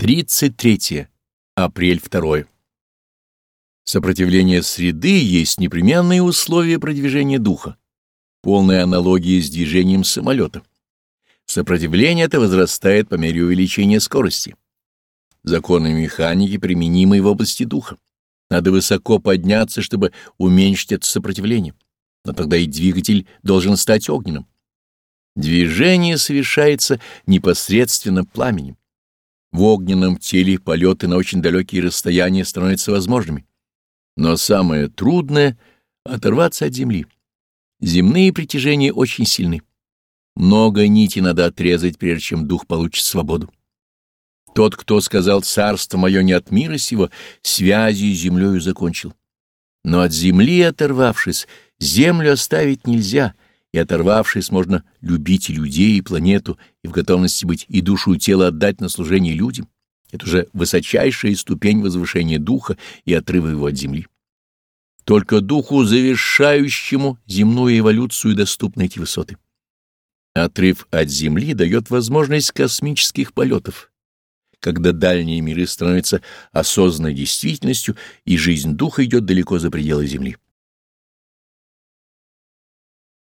33. Апрель 2. Сопротивление среды есть непременные условия продвижения духа, полная аналогия с движением самолета. Сопротивление это возрастает по мере увеличения скорости. Законы механики применимы в области духа. Надо высоко подняться, чтобы уменьшить это сопротивление, но тогда и двигатель должен стать огненным. Движение совершается непосредственно пламенем. В огненном теле полеты на очень далекие расстояния становятся возможными. Но самое трудное — оторваться от земли. Земные притяжения очень сильны. Много нити надо отрезать, прежде чем дух получит свободу. Тот, кто сказал «царство мое не от мира сего», связью с землею закончил. Но от земли оторвавшись, землю оставить нельзя — и оторвавшись, можно любить и людей, и планету, и в готовности быть и душу, и тело отдать на служение людям. Это уже высочайшая ступень возвышения духа и отрыва его от земли. Только духу, завершающему земную эволюцию, доступны эти высоты. Отрыв от земли дает возможность космических полетов, когда дальние миры становятся осознанной действительностью, и жизнь духа идет далеко за пределы земли.